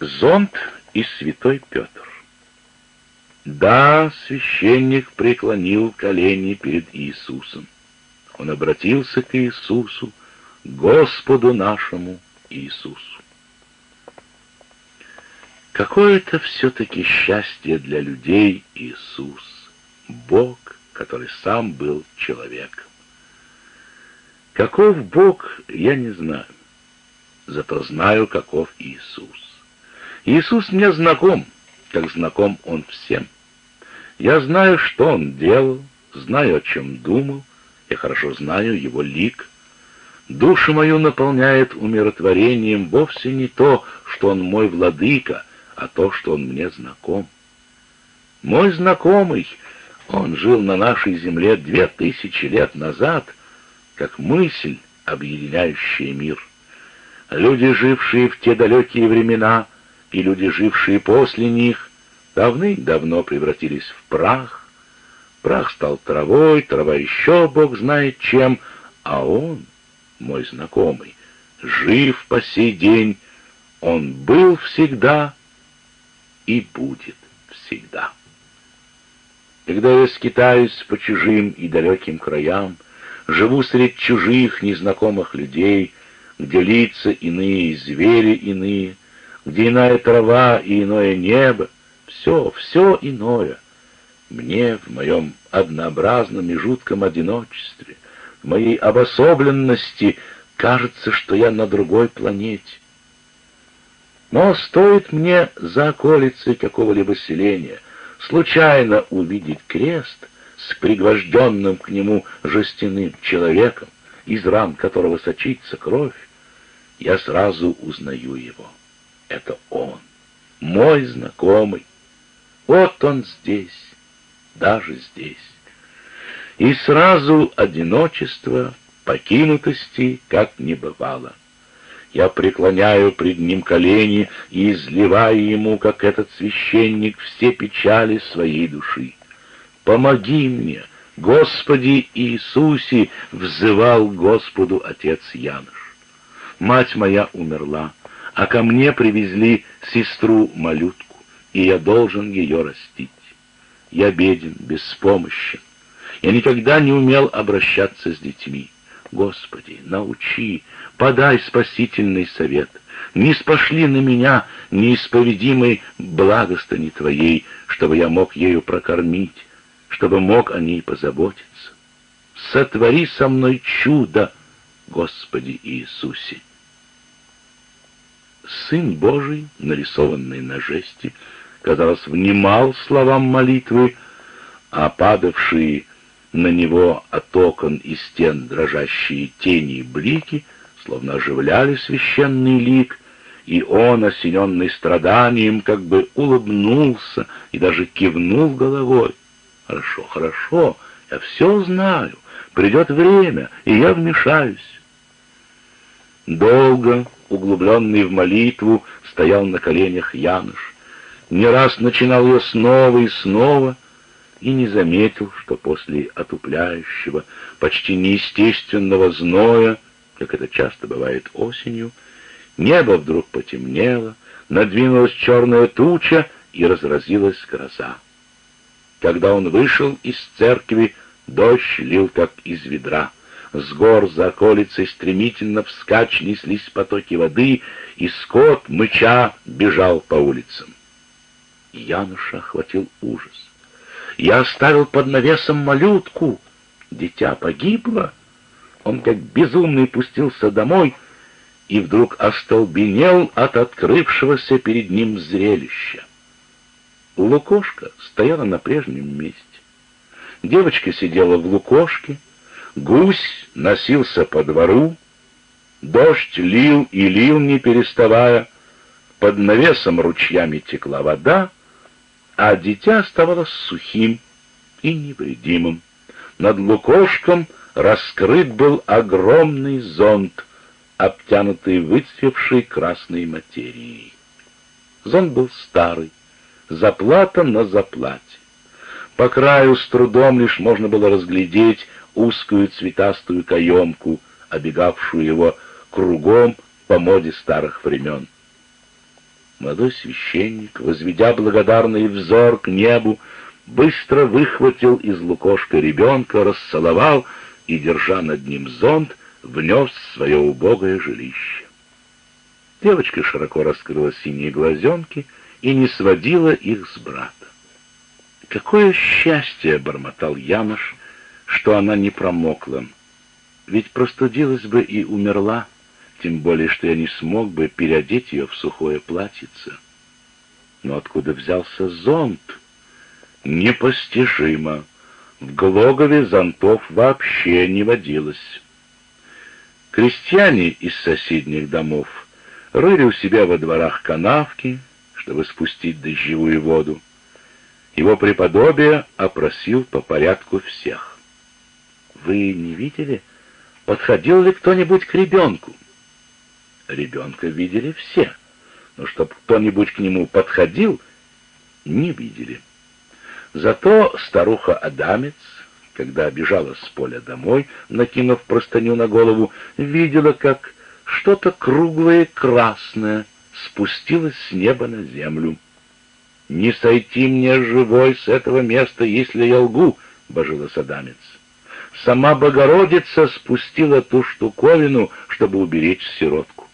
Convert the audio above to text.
Зонт и святой Петр. Да, священник преклонил колени перед Иисусом. Он обратился к Иисусу, Господу нашему Иисусу. Какое-то все-таки счастье для людей Иисус, Бог, который сам был человеком. Каков Бог, я не знаю, зато знаю, каков Иисус. Иисус мне знаком, как знаком Он всем. Я знаю, что Он делал, знаю, о чем думал, я хорошо знаю Его лик. Душу мою наполняет умиротворением вовсе не то, что Он мой владыка, а то, что Он мне знаком. Мой знакомый, он жил на нашей земле две тысячи лет назад, как мысль, объединяющая мир. Люди, жившие в те далекие времена — и люди, жившие после них, давным-давно превратились в прах. Прах стал травой, трава еще бог знает чем, а он, мой знакомый, жив по сей день, он был всегда и будет всегда. Когда я скитаюсь по чужим и далеким краям, живу среди чужих незнакомых людей, где лица иные, звери иные, где иная трава и иное небо, все, все иное. Мне в моем однообразном и жутком одиночестве, в моей обособленности кажется, что я на другой планете. Но стоит мне за околицей какого-либо селения случайно увидеть крест с пригвожденным к нему жестяным человеком, из ран которого сочится кровь, я сразу узнаю его это он, мой знакомый. Вот он здесь, даже здесь. И сразу одиночество, покинутости, как не бывало. Я преклоняю пред ним колени и изливаю ему, как этот священник, все печали своей души. Помоги мне, Господи Иисусе, взывал Господу отец Яныш. Мать моя умерла, а ко мне привезли сестру-малютку, и я должен ее растить. Я беден, беспомощен. Я никогда не умел обращаться с детьми. Господи, научи, подай спасительный совет. Не спошли на меня неисповедимой благостыни Твоей, чтобы я мог ею прокормить, чтобы мог о ней позаботиться. Сотвори со мной чудо, Господи Иисусе. Сын Божий, нарисованный на жести, казалось, внимал словам молитвы, а падавшие на него от окон и стен дрожащие тени и блики словно оживляли священный лик, и он, осененный страданием, как бы улыбнулся и даже кивнул головой. «Хорошо, хорошо, я все знаю, придет время, и я вмешаюсь». Долго, углубленный в молитву, стоял на коленях Януш. Не раз начинал ее снова и снова, и не заметил, что после отупляющего, почти неестественного зноя, как это часто бывает осенью, небо вдруг потемнело, надвинулась черная туча и разразилась гроза. Когда он вышел из церкви, дождь лил как из ведра — с гор за околицей стремительно вскачь неслись потоки воды, и скот, мыча, бежал по улицам. Януша охватил ужас. Я оставил под навесом малютку. Дитя погибло. Он как безумный пустился домой и вдруг остолбенел от открывшегося перед ним зрелища. Лукошка стояла на прежнем месте. Девочка сидела в лукошке, Гусь носился по двору, дождь лил и лил, не переставая, под навесом ручьями текла вода, а дитя оставалось сухим и невредимым. Над лукошком раскрыт был огромный зонт, обтянутый выцвевшей красной материей. Зонт был старый, заплата на заплате. По краю с трудом лишь можно было разглядеть узкую цветастую каемку, обегавшую его кругом по моде старых времен. Молодой священник, возведя благодарный взор к небу, быстро выхватил из лукошка ребенка, расцеловал и, держа над ним зонт, внес в свое убогое жилище. Девочка широко раскрыла синие глазенки и не сводила их с брата. «Какое счастье!» — бормотал Янош, — что она не промокла. Ведь простудилась бы и умерла, тем более, что я не смог бы переодеть ее в сухое платьице. Но откуда взялся зонт? Непостижимо. В Глогове зонтов вообще не водилось. Крестьяне из соседних домов рыли у себя во дворах канавки, чтобы спустить дождевую воду. Его преподобие опросил по порядку всех. «Вы не видели, подходил ли кто-нибудь к ребенку?» Ребенка видели все, но чтобы кто-нибудь к нему подходил, не видели. Зато старуха-адамец, когда бежала с поля домой, накинув простыню на голову, видела, как что-то круглое красное спустилось с неба на землю. «Не сойти мне живой с этого места, если я лгу», — божила адамец. Сама Богородица спустила ту штуковину, чтобы уберечь сиротку.